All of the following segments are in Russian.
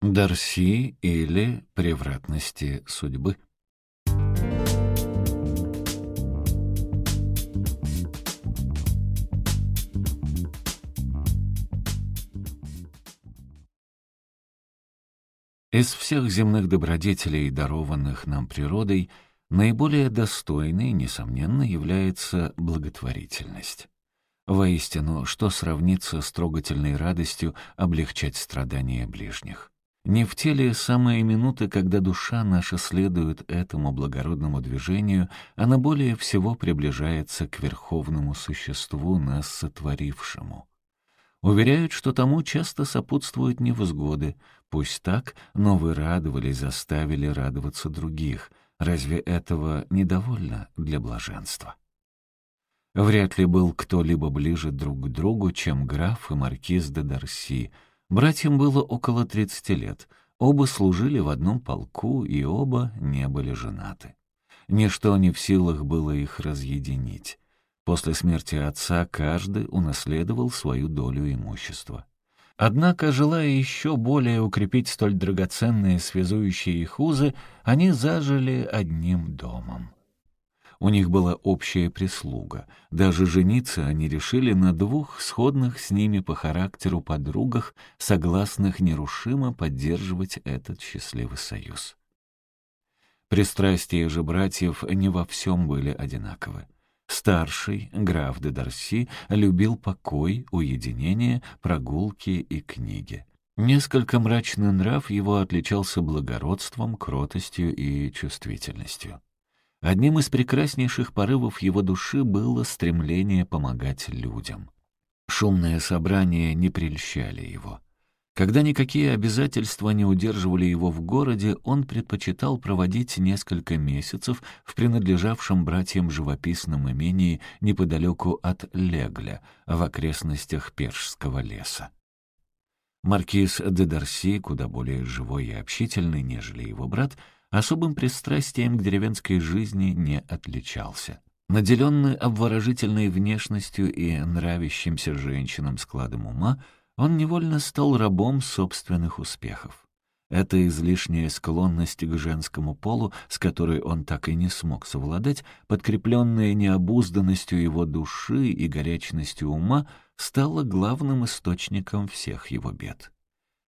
Дарси или превратности судьбы. Из всех земных добродетелей, дарованных нам природой, наиболее достойной, несомненно, является благотворительность. Воистину, что сравнится с трогательной радостью облегчать страдания ближних? Не в теле самые минуты, когда душа наша следует этому благородному движению, она более всего приближается к верховному существу, нас сотворившему. Уверяют, что тому часто сопутствуют невзгоды. Пусть так, но вы радовались, заставили радоваться других. Разве этого недовольно для блаженства? Вряд ли был кто-либо ближе друг к другу, чем граф и маркиз де Дарси — Братьям было около 30 лет. Оба служили в одном полку, и оба не были женаты. Ничто не в силах было их разъединить. После смерти отца каждый унаследовал свою долю имущества. Однако, желая еще более укрепить столь драгоценные связующие их узы, они зажили одним домом. У них была общая прислуга. Даже жениться они решили на двух сходных с ними по характеру подругах, согласных нерушимо поддерживать этот счастливый союз. Пристрастия же братьев не во всем были одинаковы. Старший, граф де Дарси, любил покой, уединение, прогулки и книги. Несколько мрачный нрав его отличался благородством, кротостью и чувствительностью. Одним из прекраснейших порывов его души было стремление помогать людям. Шумные собрания не прельщали его. Когда никакие обязательства не удерживали его в городе, он предпочитал проводить несколько месяцев в принадлежавшем братьям живописном имении неподалеку от Легля, в окрестностях Першского леса. Маркиз де Дарси, куда более живой и общительный, нежели его брат, — особым пристрастием к деревенской жизни не отличался. Наделенный обворожительной внешностью и нравящимся женщинам складом ума, он невольно стал рабом собственных успехов. Эта излишняя склонность к женскому полу, с которой он так и не смог совладать, подкрепленная необузданностью его души и горячностью ума, стала главным источником всех его бед.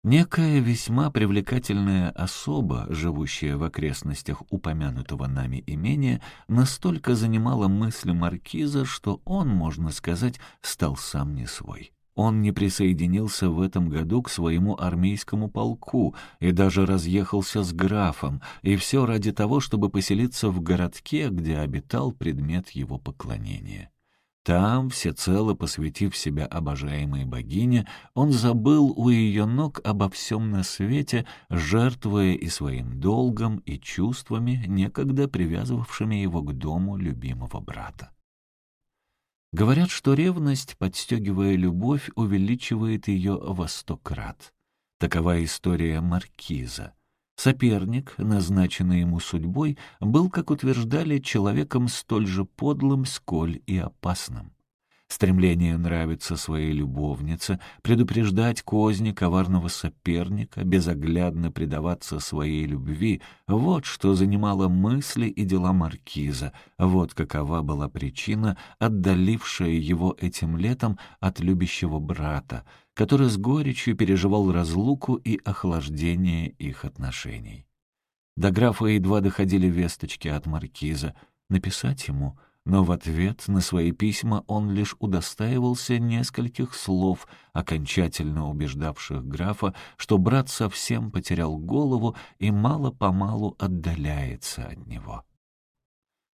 Некая весьма привлекательная особа, живущая в окрестностях упомянутого нами имения, настолько занимала мысли маркиза, что он, можно сказать, стал сам не свой. Он не присоединился в этом году к своему армейскому полку и даже разъехался с графом, и все ради того, чтобы поселиться в городке, где обитал предмет его поклонения. Там, всецело посвятив себя обожаемой богине, он забыл у ее ног обо всем на свете, жертвуя и своим долгом, и чувствами, некогда привязывавшими его к дому любимого брата. Говорят, что ревность, подстегивая любовь, увеличивает ее во сто крат. Такова история маркиза — Соперник, назначенный ему судьбой, был, как утверждали, человеком столь же подлым, сколь и опасным. Стремление нравиться своей любовнице, предупреждать козни коварного соперника, безоглядно предаваться своей любви — вот что занимало мысли и дела маркиза, вот какова была причина, отдалившая его этим летом от любящего брата, который с горечью переживал разлуку и охлаждение их отношений. До графа едва доходили весточки от маркиза. Написать ему — но в ответ на свои письма он лишь удостаивался нескольких слов, окончательно убеждавших графа, что брат совсем потерял голову и мало-помалу отдаляется от него.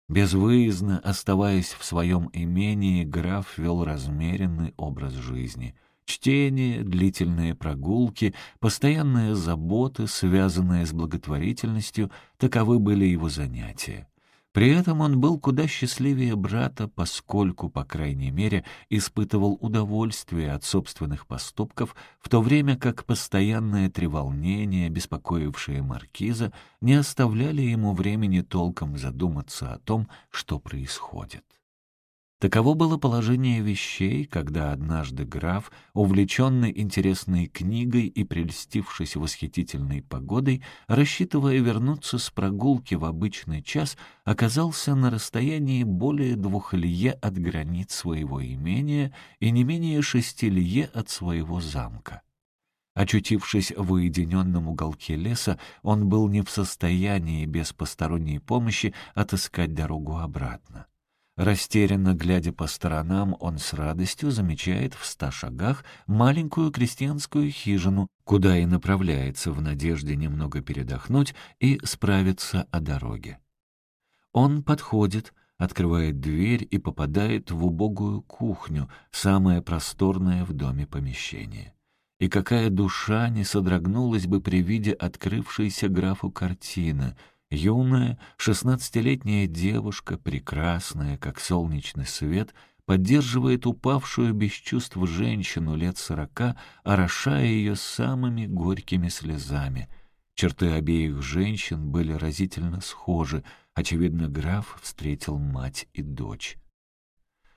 Безвыездно оставаясь в своем имении, граф вел размеренный образ жизни — Чтение, длительные прогулки, постоянные заботы, связанные с благотворительностью — таковы были его занятия. При этом он был куда счастливее брата, поскольку, по крайней мере, испытывал удовольствие от собственных поступков, в то время как постоянное треволнение, беспокоившее маркиза, не оставляли ему времени толком задуматься о том, что происходит. Таково было положение вещей, когда однажды граф, увлеченный интересной книгой и прельстившись восхитительной погодой, рассчитывая вернуться с прогулки в обычный час, оказался на расстоянии более двух лье от границ своего имения и не менее шести лье от своего замка. Очутившись в уединенном уголке леса, он был не в состоянии без посторонней помощи отыскать дорогу обратно. Растерянно глядя по сторонам, он с радостью замечает в ста шагах маленькую крестьянскую хижину, куда и направляется в надежде немного передохнуть и справиться о дороге. Он подходит, открывает дверь и попадает в убогую кухню, самое просторное в доме помещение. И какая душа не содрогнулась бы при виде открывшейся графу картины — Юная, шестнадцатилетняя девушка, прекрасная, как солнечный свет, поддерживает упавшую без чувств женщину лет сорока, орошая ее самыми горькими слезами. Черты обеих женщин были разительно схожи. Очевидно, граф встретил мать и дочь.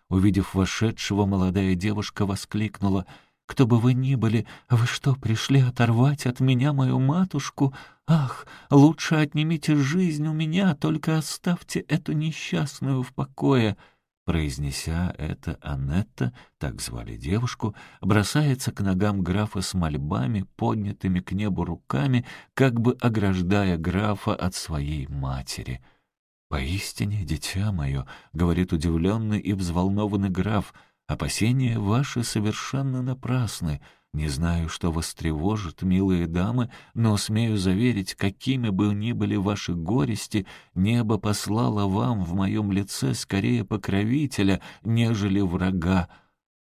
Увидев вошедшего, молодая девушка воскликнула — кто бы вы ни были, вы что, пришли оторвать от меня мою матушку? Ах, лучше отнимите жизнь у меня, только оставьте эту несчастную в покое». Произнеся это, Анетта, так звали девушку, бросается к ногам графа с мольбами, поднятыми к небу руками, как бы ограждая графа от своей матери. «Поистине, дитя мое», — говорит удивленный и взволнованный граф, — Опасения ваши совершенно напрасны. Не знаю, что вас тревожит, милые дамы, но смею заверить, какими бы ни были ваши горести, небо послало вам в моем лице скорее покровителя, нежели врага.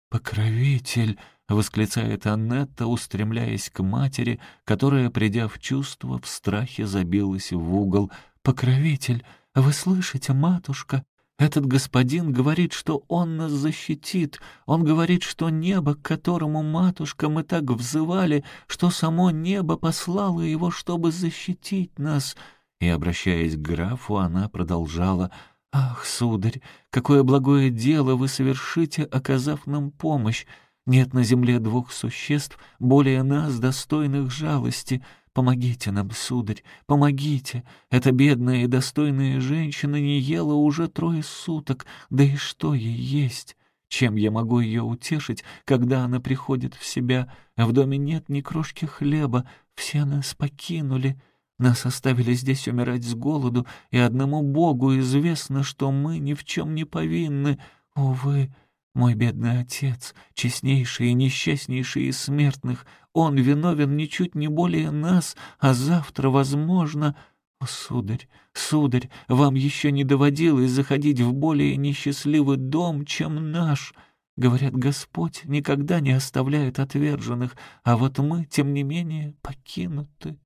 «Покровитель!» — восклицает Аннетта, устремляясь к матери, которая, придя в чувство, в страхе забилась в угол. «Покровитель! Вы слышите, матушка? Этот господин говорит, что он нас защитит. Он говорит, что небо, к которому, матушка, мы так взывали, что само небо послало его, чтобы защитить нас. И, обращаясь к графу, она продолжала «Ах, сударь, какое благое дело вы совершите, оказав нам помощь! Нет на земле двух существ, более нас, достойных жалости». Помогите нам, сударь, помогите. Эта бедная и достойная женщина не ела уже трое суток, да и что ей есть? Чем я могу ее утешить, когда она приходит в себя? В доме нет ни крошки хлеба, все нас покинули. Нас оставили здесь умирать с голоду, и одному Богу известно, что мы ни в чем не повинны. Увы, мой бедный отец, честнейший и несчастнейший из смертных, он виновен ничуть не более нас, а завтра, возможно... О, сударь, сударь, вам еще не доводилось заходить в более несчастливый дом, чем наш. Говорят, Господь никогда не оставляет отверженных, а вот мы, тем не менее, покинуты.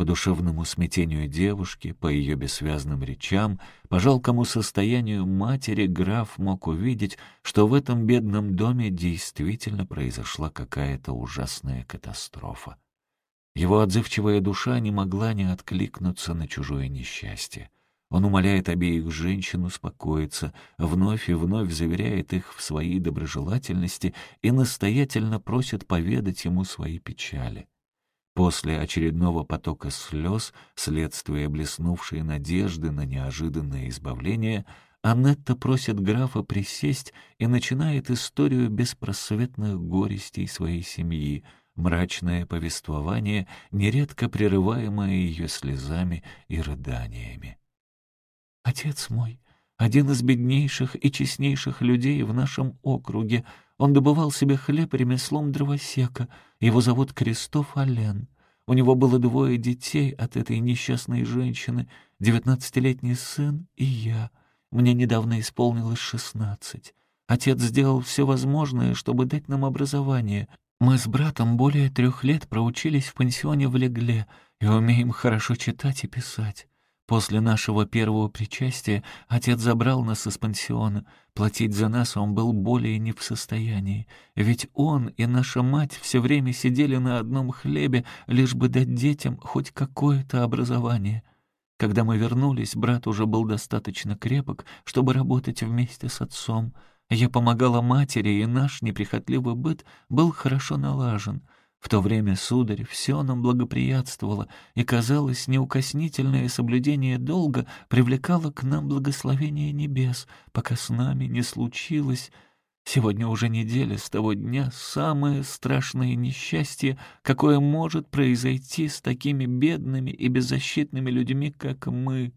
По душевному смятению девушки, по ее бессвязным речам, по жалкому состоянию матери граф мог увидеть, что в этом бедном доме действительно произошла какая-то ужасная катастрофа. Его отзывчивая душа не могла не откликнуться на чужое несчастье. Он умоляет обеих женщин успокоиться, вновь и вновь заверяет их в своей доброжелательности и настоятельно просит поведать ему свои печали. После очередного потока слез, следствия блеснувшей надежды на неожиданное избавление, Аннетта просит графа присесть и начинает историю беспросветных горестей своей семьи, мрачное повествование, нередко прерываемое ее слезами и рыданиями. «Отец мой, один из беднейших и честнейших людей в нашем округе, он добывал себе хлеб ремеслом дровосека. Его зовут Кристоф Ален. У него было двое детей от этой несчастной женщины, девятнадцатилетний сын и я. Мне недавно исполнилось шестнадцать. Отец сделал все возможное, чтобы дать нам образование. Мы с братом более трех лет проучились в пансионе в Легле и умеем хорошо читать и писать. После нашего первого причастия отец забрал нас из пансиона. Платить за нас он был более не в состоянии. Ведь он и наша мать все время сидели на одном хлебе, лишь бы дать детям хоть какое-то образование. Когда мы вернулись, брат уже был достаточно крепок, чтобы работать вместе с отцом. Я помогала матери, и наш неприхотливый быт был хорошо налажен. В то время, сударь, все нам благоприятствовало, и, казалось, неукоснительное соблюдение долга привлекало к нам благословение небес, пока с нами не случилось... Сегодня уже неделя с того дня самое страшное несчастье, какое может произойти с такими бедными и беззащитными людьми, как мы.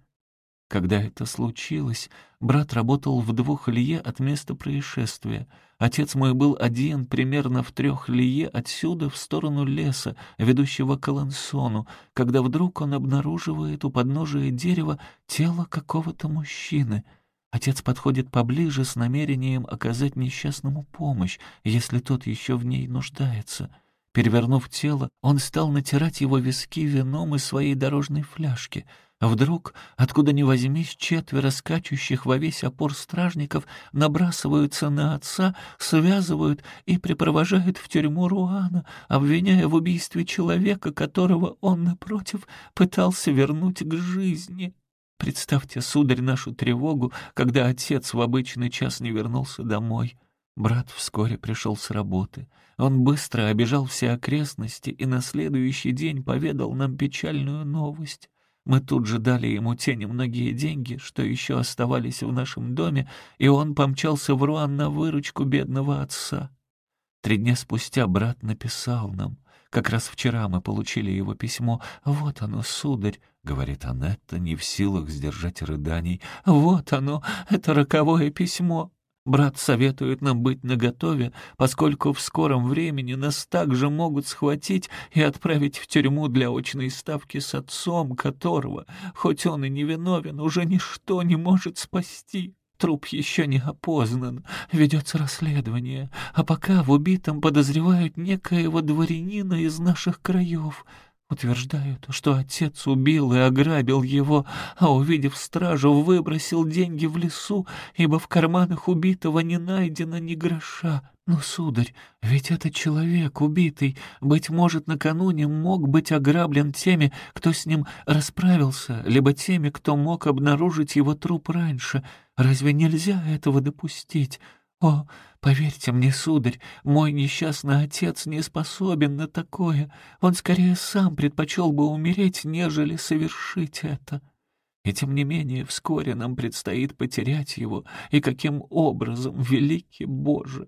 Когда это случилось, брат работал в двух лье от места происшествия. Отец мой был один примерно в трех лье отсюда в сторону леса, ведущего к Алансону, когда вдруг он обнаруживает у подножия дерева тело какого-то мужчины. Отец подходит поближе с намерением оказать несчастному помощь, если тот еще в ней нуждается. Перевернув тело, он стал натирать его виски вином из своей дорожной фляжки — Вдруг, откуда ни возьмись, четверо скачущих во весь опор стражников набрасываются на отца, связывают и припровожают в тюрьму Руана, обвиняя в убийстве человека, которого он, напротив, пытался вернуть к жизни. Представьте, сударь, нашу тревогу, когда отец в обычный час не вернулся домой. Брат вскоре пришел с работы. Он быстро обежал все окрестности и на следующий день поведал нам печальную новость. Мы тут же дали ему те немногие деньги, что еще оставались в нашем доме, и он помчался в Руан на выручку бедного отца. Три дня спустя брат написал нам. Как раз вчера мы получили его письмо. «Вот оно, сударь», — говорит Анетта, не в силах сдержать рыданий. «Вот оно, это роковое письмо. Брат советует нам быть наготове, поскольку в скором времени нас также могут схватить и отправить в тюрьму для очной ставки с отцом, которого, хоть он и невиновен, уже ничто не может спасти. Труп еще не опознан, ведется расследование, а пока в убитом подозревают некоего дворянина из наших краев — Утверждают, что отец убил и ограбил его, а, увидев стражу, выбросил деньги в лесу, ибо в карманах убитого не найдено ни гроша. Но, сударь, ведь это человек убитый, быть может, накануне мог быть ограблен теми, кто с ним расправился, либо теми, кто мог обнаружить его труп раньше. Разве нельзя этого допустить? О, поверьте мне, сударь, мой несчастный отец не способен на такое. Он скорее сам предпочел бы умереть, нежели совершить это. И тем не менее вскоре нам предстоит потерять его, и каким образом, великий Боже!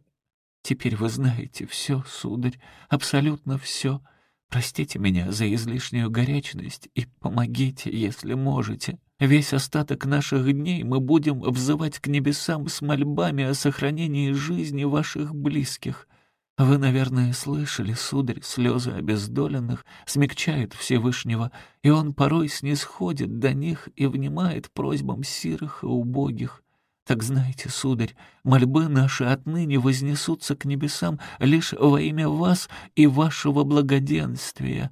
Теперь вы знаете все, сударь, абсолютно все. Простите меня за излишнюю горячность и помогите, если можете. Весь остаток наших дней мы будем взывать к небесам с мольбами о сохранении жизни ваших близких. Вы, наверное, слышали, сударь, слезы обездоленных смягчают Всевышнего, и он порой снисходит до них и внимает просьбам сирых и убогих. Так знаете, сударь, мольбы наши отныне вознесутся к небесам лишь во имя вас и вашего благоденствия».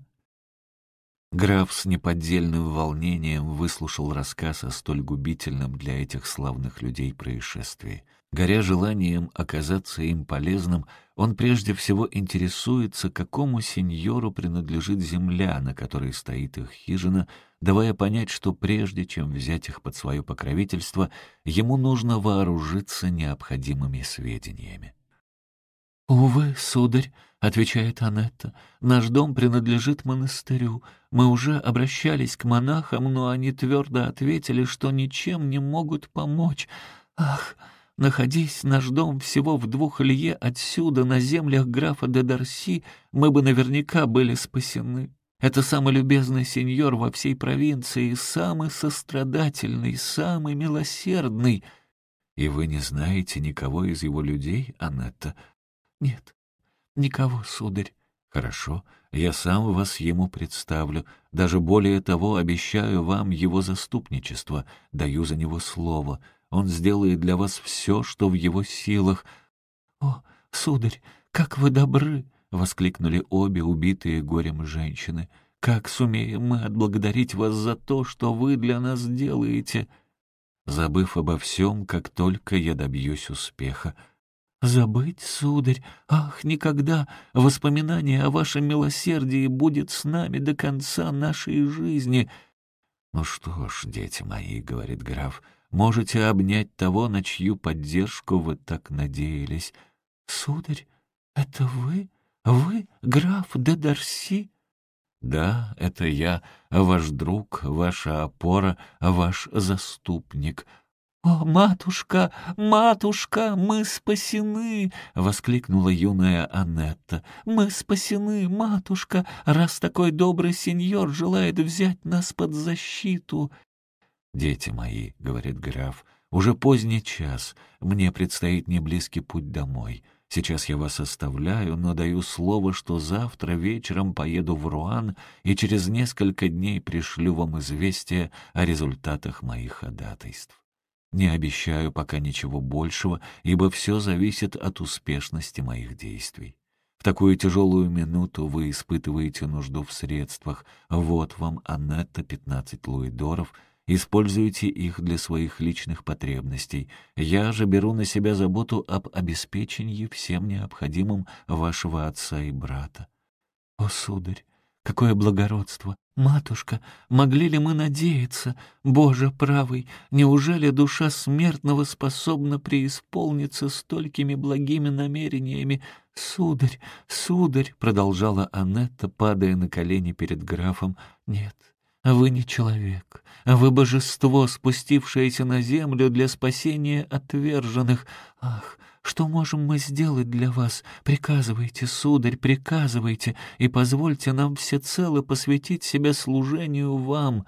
Граф с неподдельным волнением выслушал рассказ о столь губительном для этих славных людей происшествии. Горя желанием оказаться им полезным, он прежде всего интересуется, какому сеньору принадлежит земля, на которой стоит их хижина, давая понять, что прежде чем взять их под свое покровительство, ему нужно вооружиться необходимыми сведениями. «Увы, сударь», — отвечает Анетта, — «наш дом принадлежит монастырю. Мы уже обращались к монахам, но они твердо ответили, что ничем не могут помочь. Ах, находись наш дом всего в двух лье отсюда, на землях графа де Дарси, мы бы наверняка были спасены. Это самый любезный сеньор во всей провинции, самый сострадательный, самый милосердный». «И вы не знаете никого из его людей, Анетта?» «Нет, никого, сударь». «Хорошо, я сам вас ему представлю. Даже более того, обещаю вам его заступничество, даю за него слово. Он сделает для вас все, что в его силах». «О, сударь, как вы добры!» — воскликнули обе убитые горем женщины. «Как сумеем мы отблагодарить вас за то, что вы для нас делаете?» Забыв обо всем, как только я добьюсь успеха, «Забыть, сударь? Ах, никогда! Воспоминание о вашем милосердии будет с нами до конца нашей жизни!» «Ну что ж, дети мои», — говорит граф, — «можете обнять того, на чью поддержку вы так надеялись». «Сударь, это вы? Вы, граф де Дарси?» «Да, это я, ваш друг, ваша опора, ваш заступник». «О, матушка, матушка, мы спасены!» — воскликнула юная Аннетта. «Мы спасены, матушка, раз такой добрый сеньор желает взять нас под защиту». «Дети мои», — говорит граф, — «уже поздний час, мне предстоит неблизкий путь домой». Сейчас я вас оставляю, но даю слово, что завтра вечером поеду в Руан и через несколько дней пришлю вам известие о результатах моих ходатайств. Не обещаю пока ничего большего, ибо все зависит от успешности моих действий. В такую тяжелую минуту вы испытываете нужду в средствах. Вот вам, Аннетта, пятнадцать луидоров — Используйте их для своих личных потребностей. Я же беру на себя заботу об обеспечении всем необходимым вашего отца и брата. О, сударь, какое благородство! Матушка, могли ли мы надеяться? Боже правый, неужели душа смертного способна преисполниться столькими благими намерениями? Сударь, сударь, продолжала Анетта, падая на колени перед графом, нет, вы не человек, вы божество, спустившееся на землю для спасения отверженных. Ах, что можем мы сделать для вас? Приказывайте, сударь, приказывайте, и позвольте нам всецело посвятить себя служению вам».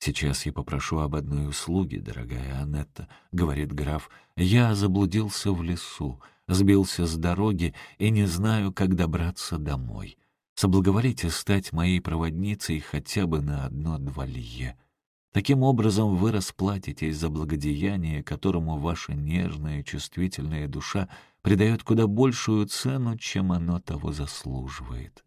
«Сейчас я попрошу об одной услуге, дорогая Анетта», — говорит граф. «Я заблудился в лесу, сбился с дороги и не знаю, как добраться домой соблаговолите стать моей проводницей хотя бы на одно-два лье. Таким образом вы расплатитесь за благодеяние, которому ваша нежная, чувствительная душа придает куда большую цену, чем оно того заслуживает.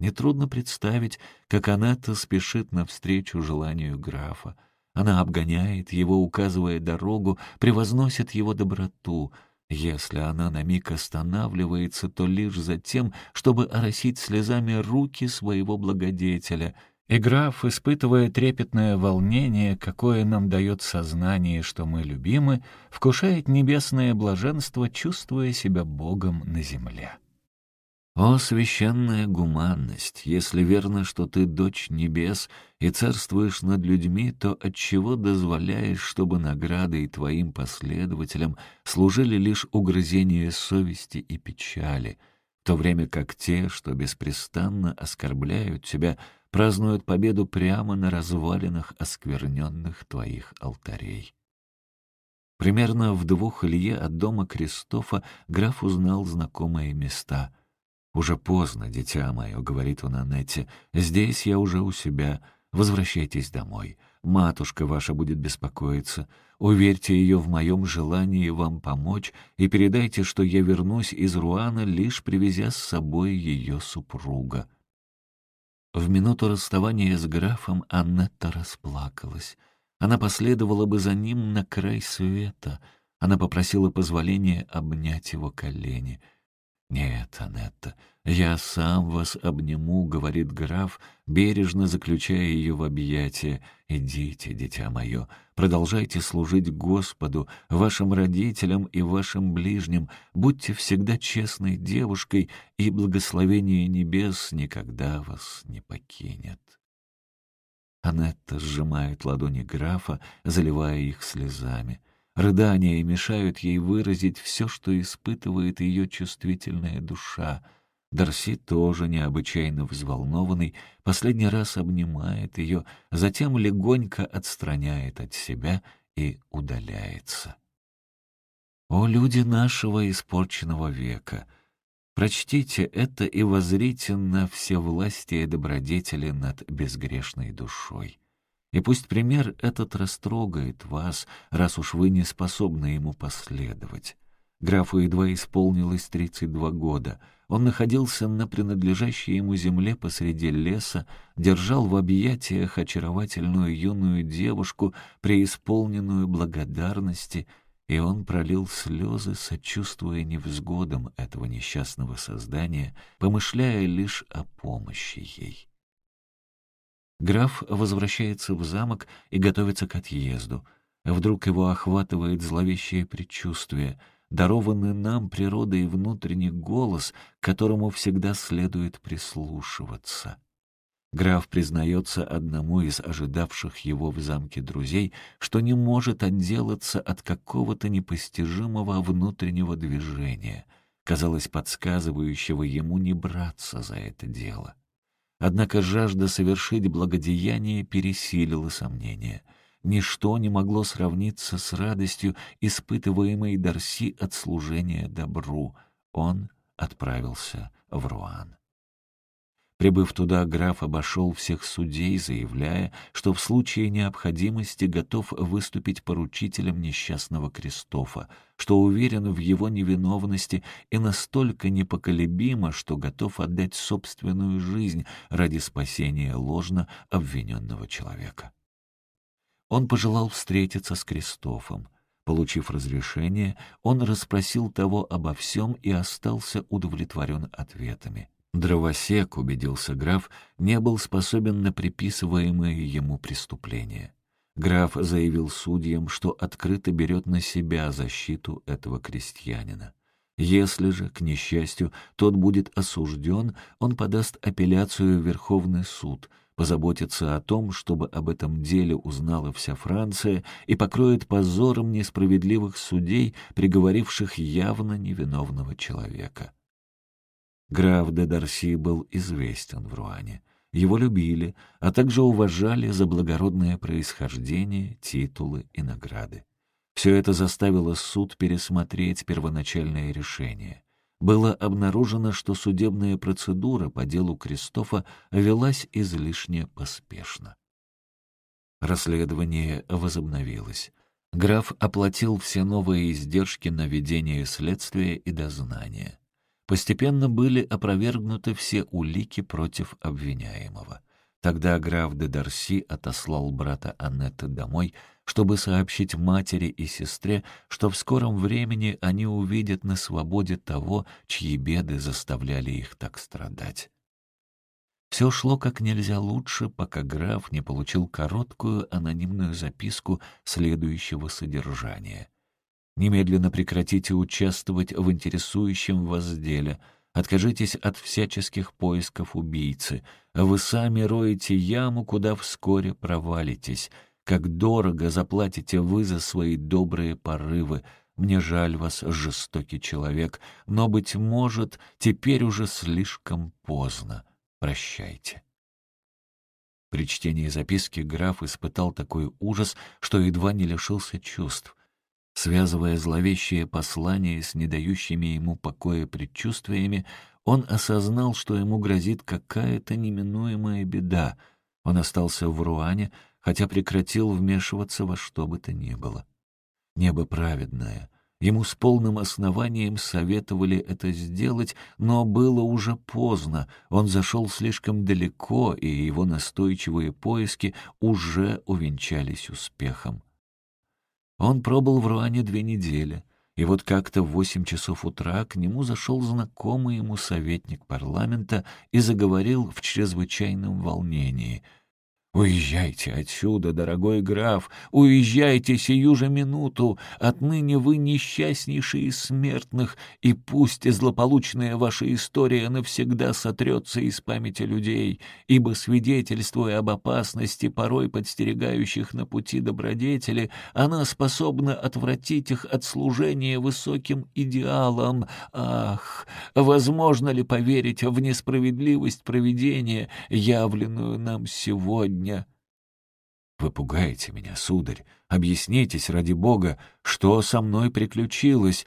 Нетрудно представить, как Анетта спешит навстречу желанию графа. Она обгоняет его, указывая дорогу, превозносит его доброту — если она на миг останавливается, то лишь за тем, чтобы оросить слезами руки своего благодетеля. И граф, испытывая трепетное волнение, какое нам дает сознание, что мы любимы, вкушает небесное блаженство, чувствуя себя Богом на земле. О, священная гуманность! Если верно, что ты дочь небес и царствуешь над людьми, то отчего дозволяешь, чтобы наградой твоим последователям служили лишь угрызения совести и печали, в то время как те, что беспрестанно оскорбляют тебя, празднуют победу прямо на развалинах оскверненных твоих алтарей? Примерно в двух лье от дома Кристофа граф узнал знакомые места — «Уже поздно, дитя мое», — говорит он Аннете, — «здесь я уже у себя. Возвращайтесь домой. Матушка ваша будет беспокоиться. Уверьте ее в моем желании вам помочь и передайте, что я вернусь из Руана, лишь привезя с собой ее супруга». В минуту расставания с графом Аннетта расплакалась. Она последовала бы за ним на край света. Она попросила позволения обнять его колени — «Нет, Анетта, я сам вас обниму», — говорит граф, бережно заключая ее в объятия. «Идите, дитя мое, продолжайте служить Господу, вашим родителям и вашим ближним, будьте всегда честной девушкой, и благословение небес никогда вас не покинет». Анетта сжимает ладони графа, заливая их слезами. Рыдания мешают ей выразить все, что испытывает ее чувствительная душа. Дарси тоже необычайно взволнованный, последний раз обнимает ее, затем легонько отстраняет от себя и удаляется. О, люди нашего испорченного века! Прочтите это и возрите на все власти и добродетели над безгрешной душой. И пусть пример этот растрогает вас, раз уж вы не способны ему последовать. Графу едва исполнилось 32 года. Он находился на принадлежащей ему земле посреди леса, держал в объятиях очаровательную юную девушку, преисполненную благодарности, и он пролил слезы, сочувствуя невзгодам этого несчастного создания, помышляя лишь о помощи ей. Граф возвращается в замок и готовится к отъезду. Вдруг его охватывает зловещее предчувствие, дарованный нам природой внутренний голос, к которому всегда следует прислушиваться. Граф признается одному из ожидавших его в замке друзей, что не может отделаться от какого-то непостижимого внутреннего движения, казалось, подсказывающего ему не браться за это дело. Однако жажда совершить благодеяние пересилила сомнения. Ничто не могло сравниться с радостью, испытываемой Дарси от служения добру. Он отправился в Руан. Прибыв туда, граф обошел всех судей, заявляя, что в случае необходимости готов выступить поручителем несчастного Кристофа, что уверен в его невиновности и настолько непоколебимо, что готов отдать собственную жизнь ради спасения ложно обвиненного человека. Он пожелал встретиться с Кристофом. Получив разрешение, он расспросил того обо всем и остался удовлетворен ответами. Дровосек, убедился граф, не был способен на приписываемые ему преступления. Граф заявил судьям, что открыто берет на себя защиту этого крестьянина. Если же, к несчастью, тот будет осужден, он подаст апелляцию в Верховный суд, позаботится о том, чтобы об этом деле узнала вся Франция и покроет позором несправедливых судей, приговоривших явно невиновного человека. Граф де Дарси был известен в Руане. Его любили, а также уважали за благородное происхождение, титулы и награды. Все это заставило суд пересмотреть первоначальное решение. Было обнаружено, что судебная процедура по делу Кристофа велась излишне поспешно. Расследование возобновилось. Граф оплатил все новые издержки на ведение следствия и дознания. Постепенно были опровергнуты все улики против обвиняемого. Тогда граф де Дарси отослал брата Аннетты домой, чтобы сообщить матери и сестре, что в скором времени они увидят на свободе того, чьи беды заставляли их так страдать. Все шло как нельзя лучше, пока граф не получил короткую анонимную записку следующего содержания. Немедленно прекратите участвовать в интересующем вас деле. Откажитесь от всяческих поисков убийцы. Вы сами роете яму, куда вскоре провалитесь. Как дорого заплатите вы за свои добрые порывы. Мне жаль вас, жестокий человек, но, быть может, теперь уже слишком поздно. Прощайте. При чтении записки граф испытал такой ужас, что едва не лишился чувств — Связывая зловещее послание с недающими ему покоя предчувствиями, он осознал, что ему грозит какая-то неминуемая беда. Он остался в Руане, хотя прекратил вмешиваться во что бы то ни было. Небо праведное. Ему с полным основанием советовали это сделать, но было уже поздно. Он зашел слишком далеко, и его настойчивые поиски уже увенчались успехом. Он пробыл в Руане две недели, и вот как-то в восемь часов утра к нему зашел знакомый ему советник парламента и заговорил в чрезвычайном волнении — «Уезжайте отсюда, дорогой граф, уезжайте сию же минуту, отныне вы несчастнейший из смертных, и пусть злополучная ваша история навсегда сотрется из памяти людей, ибо, свидетельствуя об опасности, порой подстерегающих на пути добродетели, она способна отвратить их от служения высоким идеалам. Ах, возможно ли поверить в несправедливость провидения, явленную нам сегодня?» Дня. «Вы пугаете меня, сударь. Объяснитесь, ради бога, что со мной приключилось.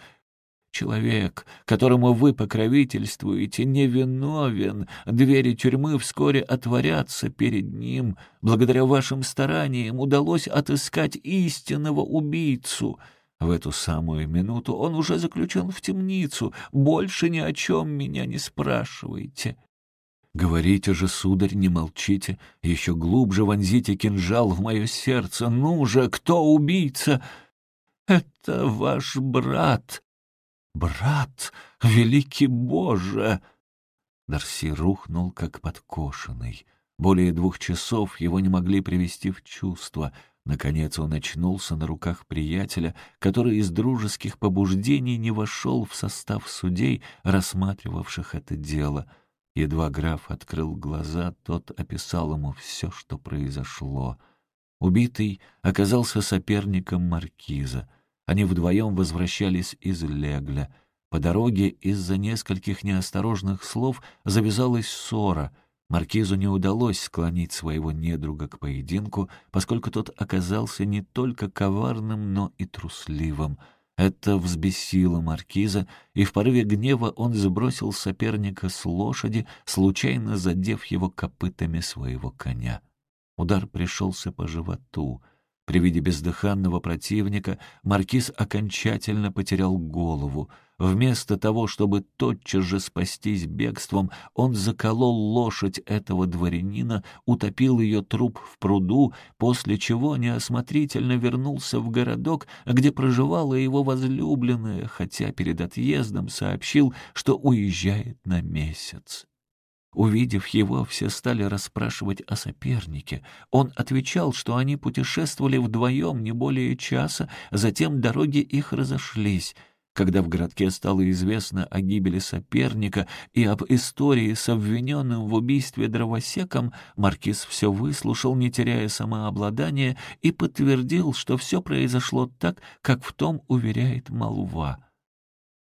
Человек, которому вы покровительствуете, невиновен. Двери тюрьмы вскоре отворятся перед ним. Благодаря вашим стараниям удалось отыскать истинного убийцу». В эту самую минуту он уже заключен в темницу. Больше ни о чем меня не спрашивайте. Говорите же, сударь, не молчите, еще глубже вонзите кинжал в мое сердце. Ну же, кто убийца? Это ваш брат. Брат, великий Боже! Дарси рухнул, как подкошенный. Более двух часов его не могли привести в чувство. Наконец он очнулся на руках приятеля, который из дружеских побуждений не вошел в состав судей, рассматривавших это дело. Едва граф открыл глаза, тот описал ему все, что произошло. Убитый оказался соперником маркиза. Они вдвоем возвращались из Легля. По дороге из-за нескольких неосторожных слов завязалась ссора — Маркизу не удалось склонить своего недруга к поединку, поскольку тот оказался не только коварным, но и трусливым. Это взбесило маркиза, и в порыве гнева он сбросил соперника с лошади, случайно задев его копытами своего коня. Удар пришелся по животу. При виде бездыханного противника маркиз окончательно потерял голову — Вместо того, чтобы тотчас же спастись бегством, он заколол лошадь этого дворянина, утопил ее труп в пруду, после чего неосмотрительно вернулся в городок, где проживала его возлюбленная, хотя перед отъездом сообщил, что уезжает на месяц. Увидев его, все стали расспрашивать о сопернике. Он отвечал, что они путешествовали вдвоем не более часа, затем дороги их разошлись — когда в городке стало известно о гибели соперника и об истории с обвиненным в убийстве дровосеком, маркиз все выслушал, не теряя самообладания, и подтвердил, что все произошло так, как в том уверяет молва.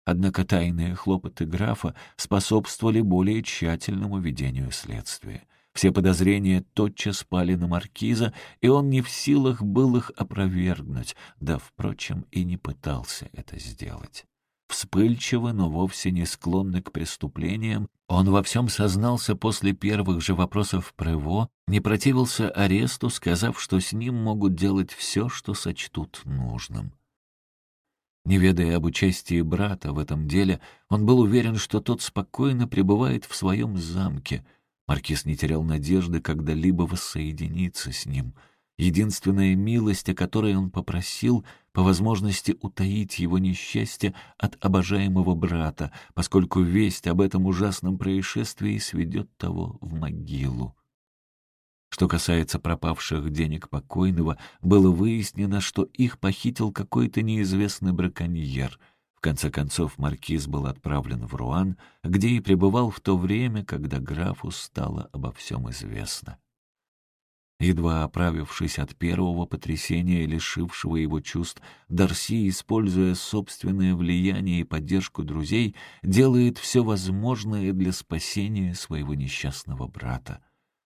Однако тайные хлопоты графа способствовали более тщательному ведению следствия. Все подозрения тотчас пали на маркиза, и он не в силах был их опровергнуть, да, впрочем, и не пытался это сделать. Вспыльчиво, но вовсе не склонный к преступлениям, он во всем сознался после первых же вопросов Прево, не противился аресту, сказав, что с ним могут делать все, что сочтут нужным. Не ведая об участии брата в этом деле, он был уверен, что тот спокойно пребывает в своем замке — Маркиз не терял надежды когда-либо воссоединиться с ним. Единственная милость, о которой он попросил, по возможности утаить его несчастье от обожаемого брата, поскольку весть об этом ужасном происшествии сведет того в могилу. Что касается пропавших денег покойного, было выяснено, что их похитил какой-то неизвестный браконьер — конце концов, маркиз был отправлен в Руан, где и пребывал в то время, когда графу стало обо всем известно. Едва оправившись от первого потрясения, лишившего его чувств, Дарси, используя собственное влияние и поддержку друзей, делает все возможное для спасения своего несчастного брата.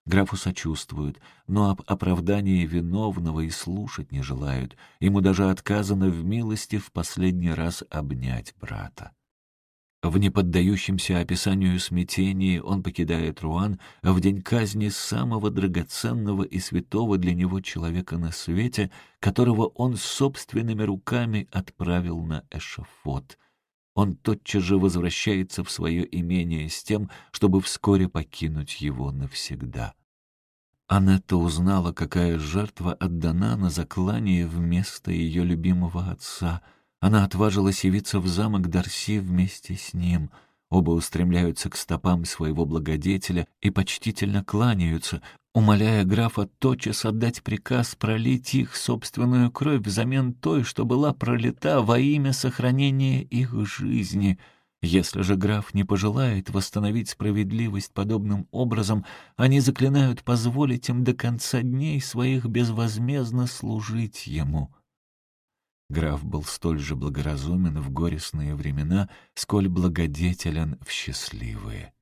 Графу сочувствуют, но об оправдании виновного и слушать не желают. Ему даже отказано в милости в последний раз обнять брата. В неподдающемся описанию смятении он покидает Руан в день казни самого драгоценного и святого для него человека на свете, которого он собственными руками отправил на эшафот. Он тотчас же возвращается в свое имение с тем, чтобы вскоре покинуть его навсегда. Анетта узнала, какая жертва отдана на заклание вместо ее любимого отца. Она отважилась явиться в замок Дарси вместе с ним. Оба устремляются к стопам своего благодетеля и почтительно кланяются, умоляя графа тотчас отдать приказ пролить их собственную кровь взамен той, что была пролита во имя сохранения их жизни — если же граф не пожелает восстановить справедливость подобным образом, они заклинают позволить им до конца дней своих безвозмездно служить ему. Граф был столь же благоразумен в горестные времена, сколь благодетелен в счастливые.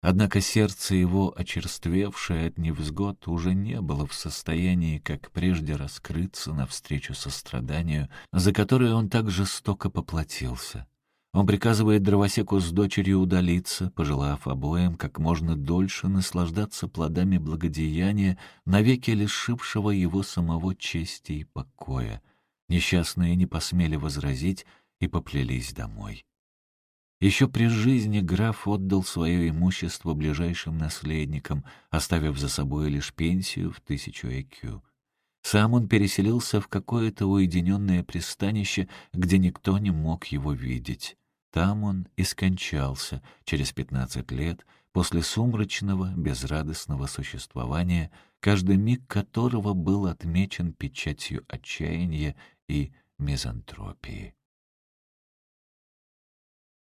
Однако сердце его, очерствевшее от невзгод, уже не было в состоянии, как прежде, раскрыться навстречу состраданию, за которое он так жестоко поплатился. Он приказывает дровосеку с дочерью удалиться, пожелав обоим как можно дольше наслаждаться плодами благодеяния, навеки лишившего его самого чести и покоя. Несчастные не посмели возразить и поплелись домой. Еще при жизни граф отдал свое имущество ближайшим наследникам, оставив за собой лишь пенсию в тысячу ЭКЮ. Сам он переселился в какое-то уединенное пристанище, где никто не мог его видеть. Там он и скончался через пятнадцать лет после сумрачного, безрадостного существования, каждый миг которого был отмечен печатью отчаяния и мизантропии.